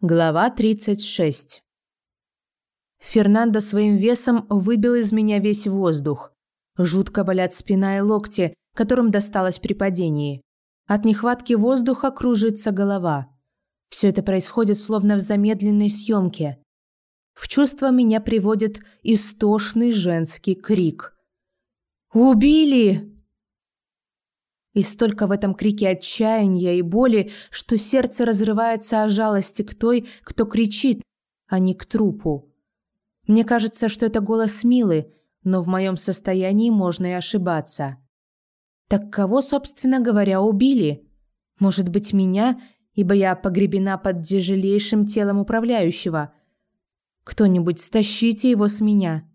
Глава 36. Фернандо своим весом выбил из меня весь воздух. Жутко болят спина и локти, которым досталось при падении. От нехватки воздуха кружится голова. Все это происходит словно в замедленной съемке. В чувство меня приводит истошный женский крик. «Убили!» И столько в этом крике отчаяния и боли, что сердце разрывается о жалости к той, кто кричит, а не к трупу. Мне кажется, что это голос Милы, но в моем состоянии можно и ошибаться. Так кого, собственно говоря, убили? Может быть, меня, ибо я погребена под тяжелейшим телом управляющего. Кто-нибудь стащите его с меня.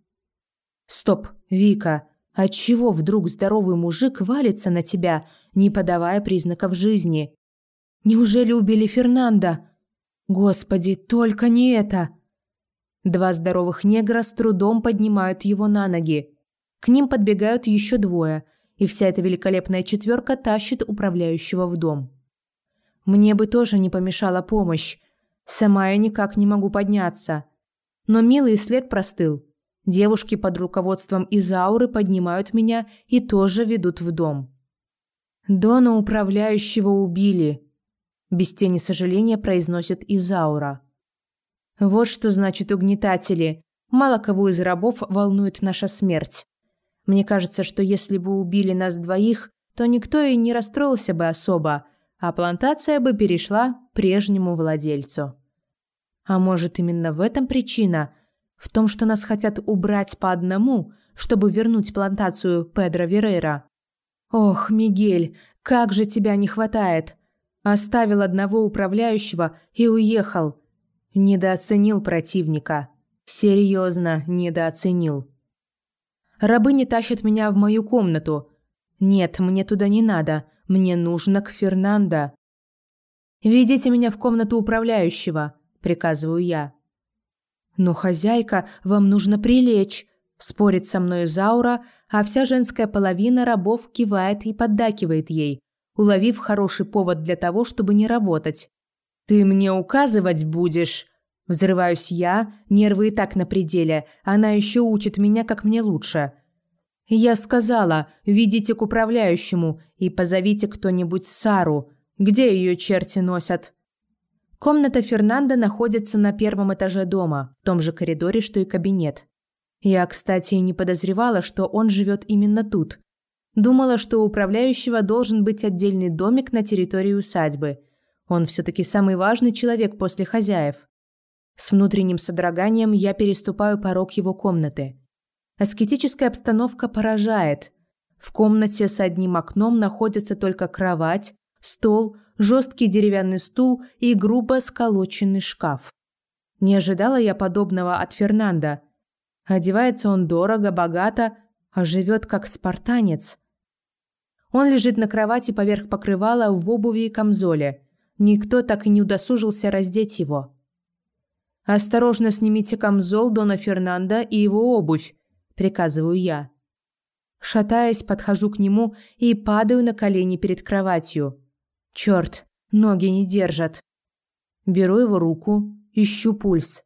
Стоп, Вика, Отчего вдруг здоровый мужик валится на тебя, не подавая признаков жизни? Неужели убили Фернанда? Господи, только не это. Два здоровых негра с трудом поднимают его на ноги. К ним подбегают еще двое, и вся эта великолепная четверка тащит управляющего в дом. Мне бы тоже не помешала помощь. Сама я никак не могу подняться. Но милый след простыл. Девушки под руководством Изауры поднимают меня и тоже ведут в дом. Дона управляющего убили, без тени сожаления произносит Изаура. Вот что значит угнетатели. Мало кого из рабов волнует наша смерть. Мне кажется, что если бы убили нас двоих, то никто и не расстроился бы особо, а плантация бы перешла прежнему владельцу. А может, именно в этом причина – в том, что нас хотят убрать по одному, чтобы вернуть плантацию Педро Верейра. Ох, Мигель, как же тебя не хватает. Оставил одного управляющего и уехал. Недооценил противника. Серьезно, недооценил. Рабы не тащат меня в мою комнату. Нет, мне туда не надо. Мне нужно к Фернандо. «Ведите меня в комнату управляющего», – приказываю я. «Но, хозяйка, вам нужно прилечь», – спорит со мной Заура, а вся женская половина рабов кивает и поддакивает ей, уловив хороший повод для того, чтобы не работать. «Ты мне указывать будешь?» Взрываюсь я, нервы и так на пределе, она еще учит меня, как мне лучше. Я сказала, ведите к управляющему и позовите кто-нибудь Сару. Где ее черти носят? Комната Фернандо находится на первом этаже дома, в том же коридоре, что и кабинет. Я, кстати, не подозревала, что он живет именно тут. Думала, что у управляющего должен быть отдельный домик на территории усадьбы. Он все-таки самый важный человек после хозяев. С внутренним содроганием я переступаю порог его комнаты. Аскетическая обстановка поражает. В комнате с одним окном находится только кровать, стол, жесткий деревянный стул и грубо сколоченный шкаф. Не ожидала я подобного от Фернанда. Одевается он дорого, богато, а живет как спартанец. Он лежит на кровати поверх покрывала в обуви и камзоле. Никто так и не удосужился раздеть его. «Осторожно снимите камзол Дона Фернанда и его обувь», – приказываю я. Шатаясь, подхожу к нему и падаю на колени перед кроватью. Черт, ноги не держат. Беру его руку, ищу пульс.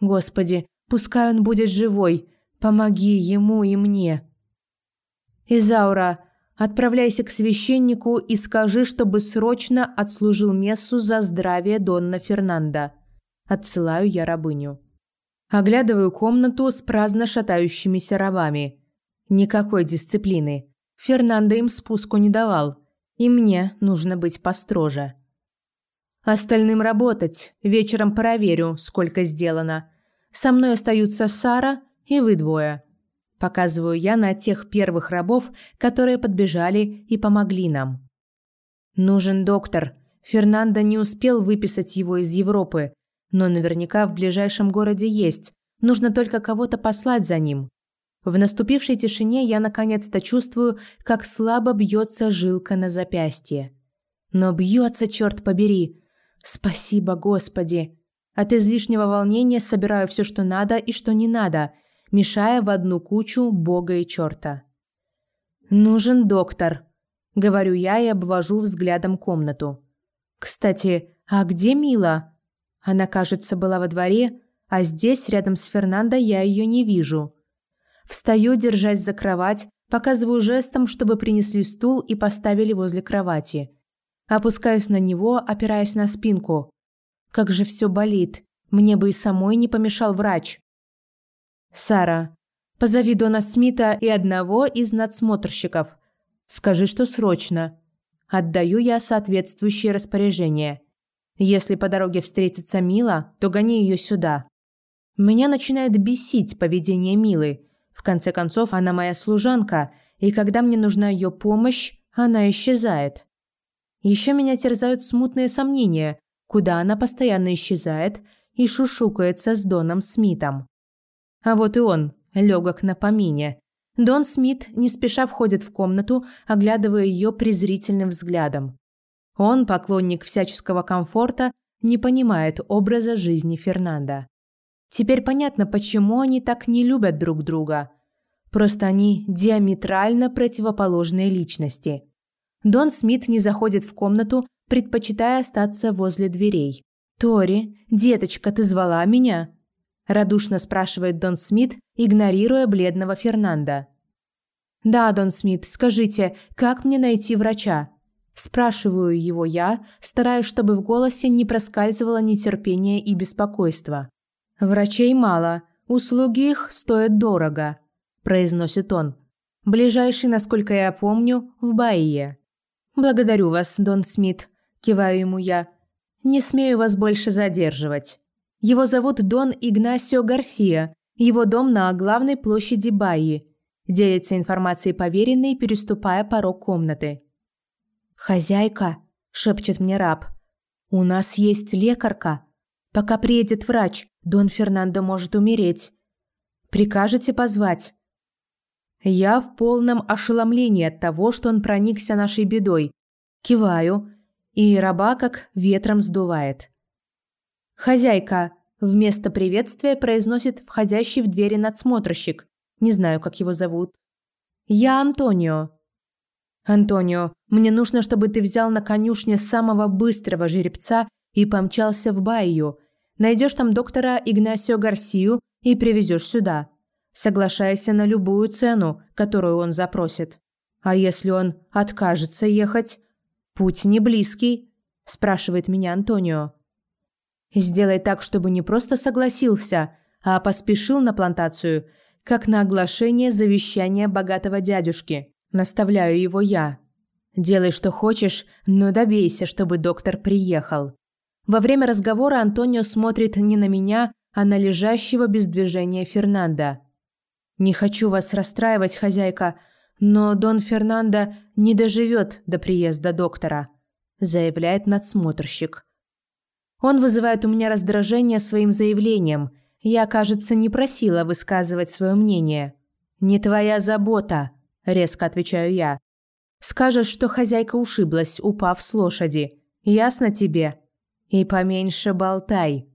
Господи, пускай он будет живой. Помоги ему и мне. Изаура, отправляйся к священнику и скажи, чтобы срочно отслужил мессу за здравие Донна Фернанда. Отсылаю я рабыню. Оглядываю комнату с праздно шатающимися рабами. Никакой дисциплины. Фернандо им спуску не давал. И мне нужно быть построже. Остальным работать. Вечером проверю, сколько сделано. Со мной остаются Сара и вы двое. Показываю я на тех первых рабов, которые подбежали и помогли нам. Нужен доктор. Фернандо не успел выписать его из Европы, но наверняка в ближайшем городе есть. Нужно только кого-то послать за ним. В наступившей тишине я наконец-то чувствую, как слабо бьется жилка на запястье. Но бьется, черт побери. Спасибо, Господи. От излишнего волнения собираю все, что надо и что не надо, мешая в одну кучу Бога и черта. «Нужен доктор», — говорю я и обвожу взглядом комнату. «Кстати, а где Мила?» Она, кажется, была во дворе, а здесь, рядом с Фернандо, я ее не вижу. Встаю, держась за кровать, показываю жестом, чтобы принесли стул и поставили возле кровати. Опускаюсь на него, опираясь на спинку. Как же все болит. Мне бы и самой не помешал врач. Сара, позови Дона Смита и одного из надсмотрщиков. Скажи, что срочно. Отдаю я соответствующее распоряжение. Если по дороге встретится Мила, то гони ее сюда. Меня начинает бесить поведение Милы. В конце концов, она моя служанка, и когда мне нужна ее помощь, она исчезает. Еще меня терзают смутные сомнения, куда она постоянно исчезает и шушукается с Доном Смитом. А вот и он, легок на помине. Дон Смит не спеша входит в комнату, оглядывая ее презрительным взглядом. Он, поклонник всяческого комфорта, не понимает образа жизни Фернанда. Теперь понятно, почему они так не любят друг друга. Просто они диаметрально противоположные личности. Дон Смит не заходит в комнату, предпочитая остаться возле дверей. «Тори, деточка, ты звала меня?» Радушно спрашивает Дон Смит, игнорируя бледного Фернанда. «Да, Дон Смит, скажите, как мне найти врача?» Спрашиваю его я, стараясь, чтобы в голосе не проскальзывало нетерпение и беспокойство. «Врачей мало, услуги их стоят дорого», – произносит он. «Ближайший, насколько я помню, в Баие». «Благодарю вас, Дон Смит», – киваю ему я. «Не смею вас больше задерживать». Его зовут Дон Игнасио Гарсия, его дом на главной площади Баи. Делится информацией поверенной, переступая порог комнаты. «Хозяйка», – шепчет мне раб, – «у нас есть лекарка. Пока приедет врач, Дон Фернандо может умереть. Прикажете позвать?» Я в полном ошеломлении от того, что он проникся нашей бедой. Киваю, и раба как ветром сдувает. «Хозяйка», – вместо приветствия произносит входящий в двери надсмотрщик. Не знаю, как его зовут. «Я Антонио», «Антонио, мне нужно, чтобы ты взял на конюшне самого быстрого жеребца и помчался в Байю. Найдешь там доктора Игнасио Гарсию и привезешь сюда. Соглашайся на любую цену, которую он запросит. А если он откажется ехать? Путь не близкий», – спрашивает меня Антонио. «Сделай так, чтобы не просто согласился, а поспешил на плантацию, как на оглашение завещания богатого дядюшки». Наставляю его я. Делай, что хочешь, но добейся, чтобы доктор приехал. Во время разговора Антонио смотрит не на меня, а на лежащего без движения Фернанда. «Не хочу вас расстраивать, хозяйка, но Дон Фернандо не доживет до приезда доктора», заявляет надсмотрщик. Он вызывает у меня раздражение своим заявлением. Я, кажется, не просила высказывать свое мнение. «Не твоя забота», – резко отвечаю я. «Скажешь, что хозяйка ушиблась, упав с лошади. Ясно тебе? И поменьше болтай».